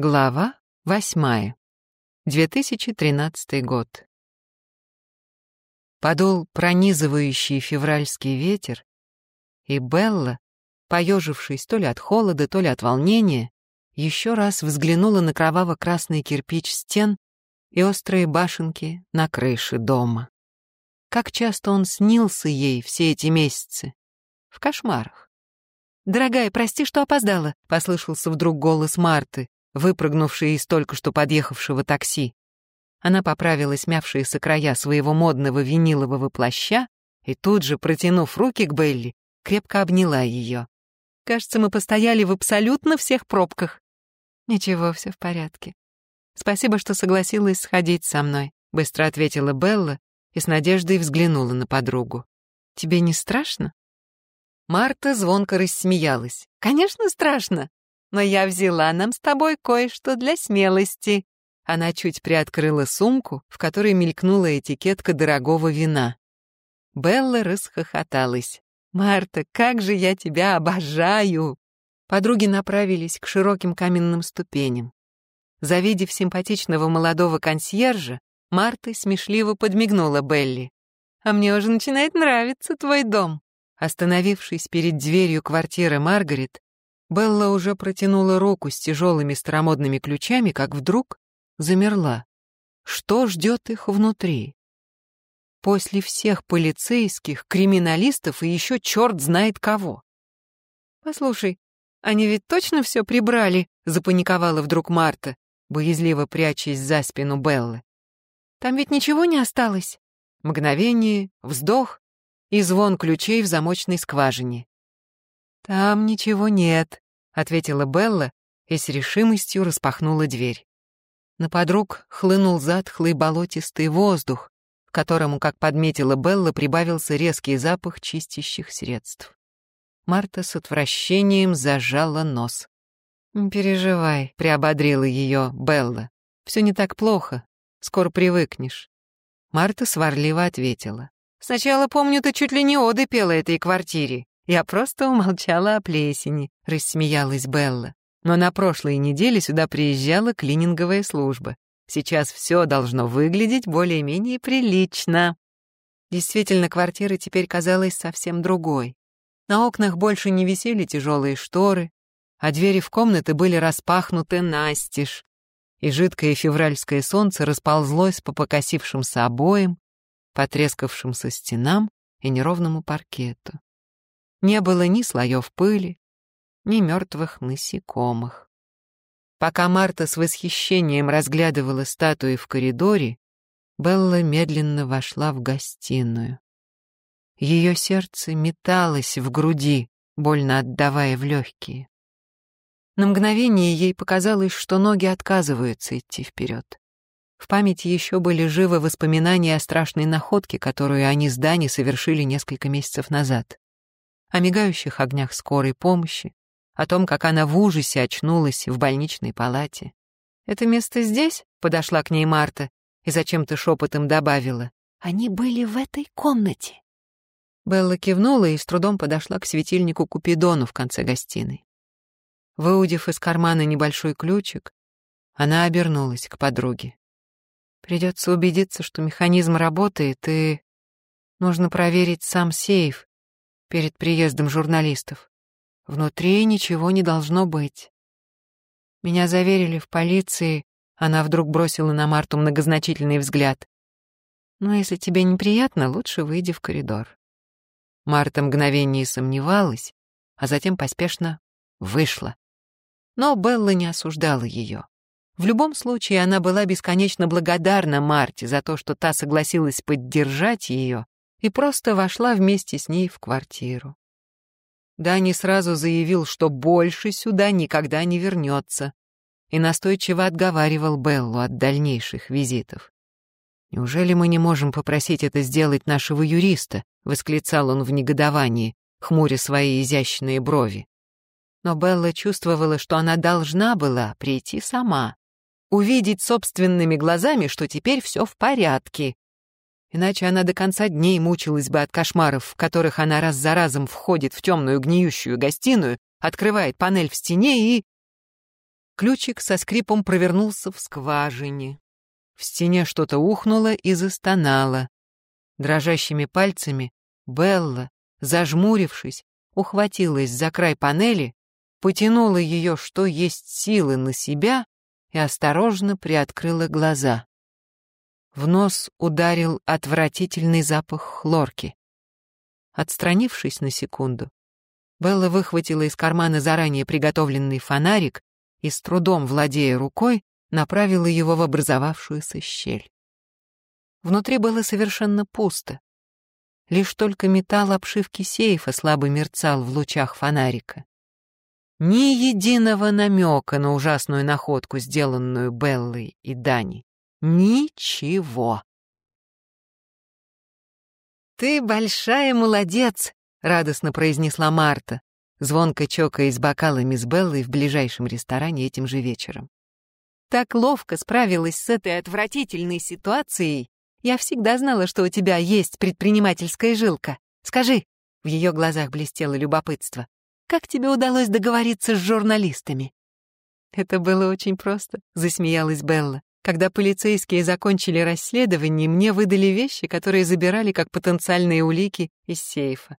Глава восьмая. 2013 год. Подул пронизывающий февральский ветер, и Белла, поежившись то ли от холода, то ли от волнения, еще раз взглянула на кроваво-красный кирпич стен и острые башенки на крыше дома. Как часто он снился ей все эти месяцы. В кошмарах. «Дорогая, прости, что опоздала», — послышался вдруг голос Марты, выпрыгнувшей из только что подъехавшего такси. Она поправила смявшиеся края своего модного винилового плаща и тут же, протянув руки к Белли, крепко обняла ее. «Кажется, мы постояли в абсолютно всех пробках». «Ничего, все в порядке. Спасибо, что согласилась сходить со мной», — быстро ответила Белла и с надеждой взглянула на подругу. «Тебе не страшно?» Марта звонко рассмеялась. «Конечно, страшно но я взяла нам с тобой кое-что для смелости». Она чуть приоткрыла сумку, в которой мелькнула этикетка дорогого вина. Белла расхохоталась. «Марта, как же я тебя обожаю!» Подруги направились к широким каменным ступеням. Завидев симпатичного молодого консьержа, Марта смешливо подмигнула Белли. «А мне уже начинает нравиться твой дом». Остановившись перед дверью квартиры Маргарет, Белла уже протянула руку с тяжелыми старомодными ключами, как вдруг замерла. Что ждет их внутри? После всех полицейских, криминалистов и еще черт знает кого. «Послушай, они ведь точно все прибрали?» — запаниковала вдруг Марта, боязливо прячась за спину Беллы. «Там ведь ничего не осталось?» Мгновение, вздох и звон ключей в замочной скважине. «Там ничего нет», — ответила Белла и с решимостью распахнула дверь. На подруг хлынул затхлый болотистый воздух, к которому, как подметила Белла, прибавился резкий запах чистящих средств. Марта с отвращением зажала нос. «Не переживай», — приободрила ее Белла. «Все не так плохо. Скоро привыкнешь». Марта сварливо ответила. «Сначала, помню, ты чуть ли не оды пела этой квартире. Я просто умолчала о плесени», — рассмеялась Белла. «Но на прошлой неделе сюда приезжала клининговая служба. Сейчас все должно выглядеть более-менее прилично». Действительно, квартира теперь казалась совсем другой. На окнах больше не висели тяжелые шторы, а двери в комнаты были распахнуты настежь, и жидкое февральское солнце расползлось по покосившимся обоям, потрескавшимся стенам и неровному паркету. Не было ни слоев пыли, ни мертвых насекомых. Пока Марта с восхищением разглядывала статуи в коридоре, Белла медленно вошла в гостиную. Ее сердце металось в груди, больно отдавая в легкие. На мгновение ей показалось, что ноги отказываются идти вперед. В памяти еще были живы воспоминания о страшной находке, которую они с Дани совершили несколько месяцев назад о мигающих огнях скорой помощи, о том, как она в ужасе очнулась в больничной палате. «Это место здесь?» — подошла к ней Марта и зачем-то шепотом добавила. «Они были в этой комнате». Белла кивнула и с трудом подошла к светильнику Купидону в конце гостиной. Выудив из кармана небольшой ключик, она обернулась к подруге. «Придется убедиться, что механизм работает, и нужно проверить сам сейф, перед приездом журналистов. Внутри ничего не должно быть. Меня заверили в полиции, она вдруг бросила на Марту многозначительный взгляд. Но если тебе неприятно, лучше выйди в коридор. Марта мгновение сомневалась, а затем поспешно вышла. Но Белла не осуждала ее. В любом случае, она была бесконечно благодарна Марте за то, что та согласилась поддержать ее и просто вошла вместе с ней в квартиру. Дани сразу заявил, что больше сюда никогда не вернется, и настойчиво отговаривал Беллу от дальнейших визитов. «Неужели мы не можем попросить это сделать нашего юриста?» — восклицал он в негодовании, хмуря свои изящные брови. Но Белла чувствовала, что она должна была прийти сама, увидеть собственными глазами, что теперь все в порядке, Иначе она до конца дней мучилась бы от кошмаров, в которых она раз за разом входит в темную гниющую гостиную, открывает панель в стене и... ключик со скрипом провернулся в скважине. В стене что-то ухнуло и застонало. Дрожащими пальцами Белла, зажмурившись, ухватилась за край панели, потянула ее, что есть силы, на себя и осторожно приоткрыла глаза. В нос ударил отвратительный запах хлорки. Отстранившись на секунду, Белла выхватила из кармана заранее приготовленный фонарик и, с трудом владея рукой, направила его в образовавшуюся щель. Внутри было совершенно пусто. Лишь только металл обшивки сейфа слабо мерцал в лучах фонарика. Ни единого намека на ужасную находку, сделанную Беллой и Дани. Ничего. «Ты большая молодец!» — радостно произнесла Марта, звонко чокаясь бокалами с Беллой в ближайшем ресторане этим же вечером. «Так ловко справилась с этой отвратительной ситуацией. Я всегда знала, что у тебя есть предпринимательская жилка. Скажи!» — в ее глазах блестело любопытство. «Как тебе удалось договориться с журналистами?» «Это было очень просто», — засмеялась Белла. Когда полицейские закончили расследование, мне выдали вещи, которые забирали как потенциальные улики из сейфа.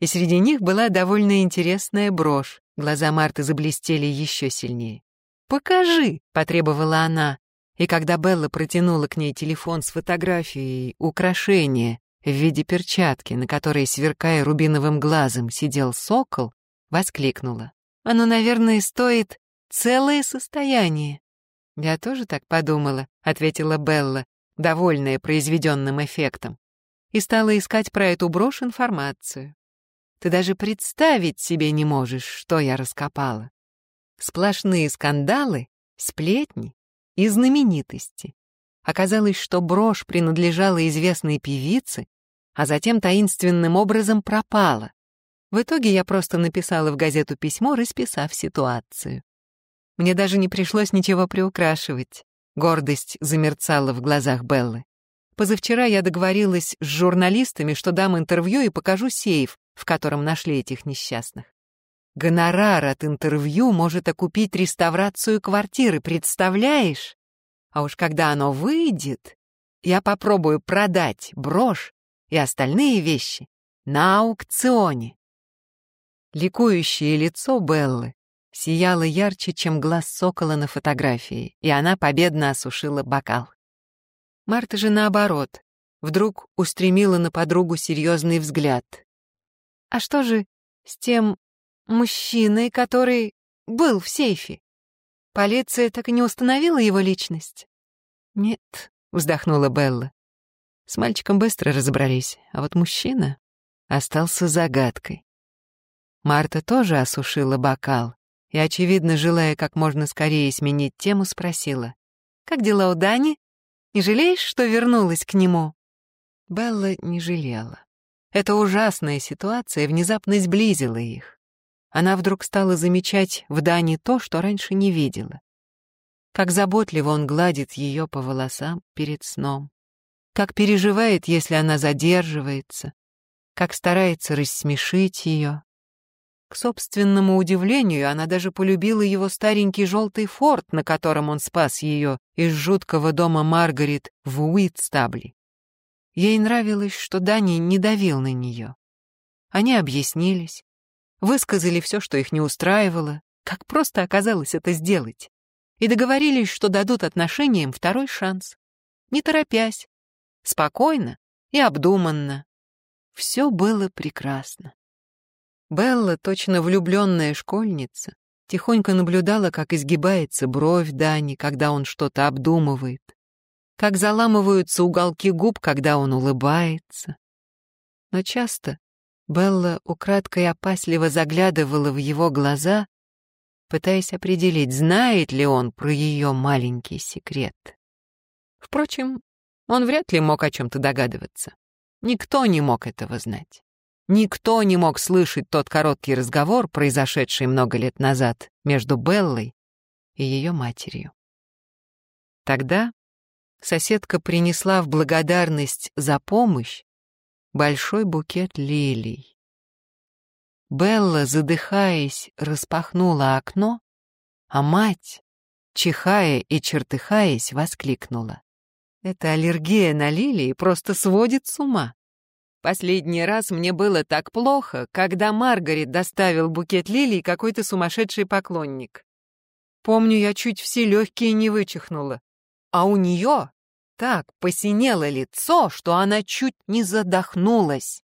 И среди них была довольно интересная брошь. Глаза Марты заблестели еще сильнее. «Покажи!» — потребовала она. И когда Белла протянула к ней телефон с фотографией украшения в виде перчатки, на которой, сверкая рубиновым глазом, сидел сокол, воскликнула. «Оно, наверное, стоит целое состояние». «Я тоже так подумала», — ответила Белла, довольная произведенным эффектом, и стала искать про эту брошь информацию. «Ты даже представить себе не можешь, что я раскопала. Сплошные скандалы, сплетни и знаменитости. Оказалось, что брошь принадлежала известной певице, а затем таинственным образом пропала. В итоге я просто написала в газету письмо, расписав ситуацию. Мне даже не пришлось ничего приукрашивать. Гордость замерцала в глазах Беллы. Позавчера я договорилась с журналистами, что дам интервью и покажу сейф, в котором нашли этих несчастных. Гонорар от интервью может окупить реставрацию квартиры, представляешь? А уж когда оно выйдет, я попробую продать брошь и остальные вещи на аукционе. Ликующее лицо Беллы сияла ярче, чем глаз сокола на фотографии, и она победно осушила бокал. Марта же наоборот, вдруг устремила на подругу серьезный взгляд. «А что же с тем мужчиной, который был в сейфе? Полиция так и не установила его личность?» «Нет», — вздохнула Белла. С мальчиком быстро разобрались, а вот мужчина остался загадкой. Марта тоже осушила бокал, и, очевидно, желая как можно скорее сменить тему, спросила. «Как дела у Дани? Не жалеешь, что вернулась к нему?» Белла не жалела. Эта ужасная ситуация внезапно сблизила их. Она вдруг стала замечать в Дани то, что раньше не видела. Как заботливо он гладит ее по волосам перед сном. Как переживает, если она задерживается. Как старается рассмешить ее. К собственному удивлению, она даже полюбила его старенький желтый форт, на котором он спас ее из жуткого дома Маргарет в Уитстабли. Ей нравилось, что Дани не давил на нее. Они объяснились, высказали все, что их не устраивало, как просто оказалось это сделать, и договорились, что дадут отношениям второй шанс, не торопясь, спокойно и обдуманно. Все было прекрасно. Белла, точно влюбленная школьница, тихонько наблюдала, как изгибается бровь Дани, когда он что-то обдумывает, как заламываются уголки губ, когда он улыбается. Но часто Белла украдкой опасливо заглядывала в его глаза, пытаясь определить, знает ли он про ее маленький секрет. Впрочем, он вряд ли мог о чем-то догадываться. Никто не мог этого знать. Никто не мог слышать тот короткий разговор, произошедший много лет назад между Беллой и ее матерью. Тогда соседка принесла в благодарность за помощь большой букет лилий. Белла, задыхаясь, распахнула окно, а мать, чихая и чертыхаясь, воскликнула. «Это аллергия на лилии просто сводит с ума. Последний раз мне было так плохо, когда Маргарет доставил букет лилий какой-то сумасшедший поклонник. Помню, я чуть все легкие не вычихнула. А у нее так посинело лицо, что она чуть не задохнулась.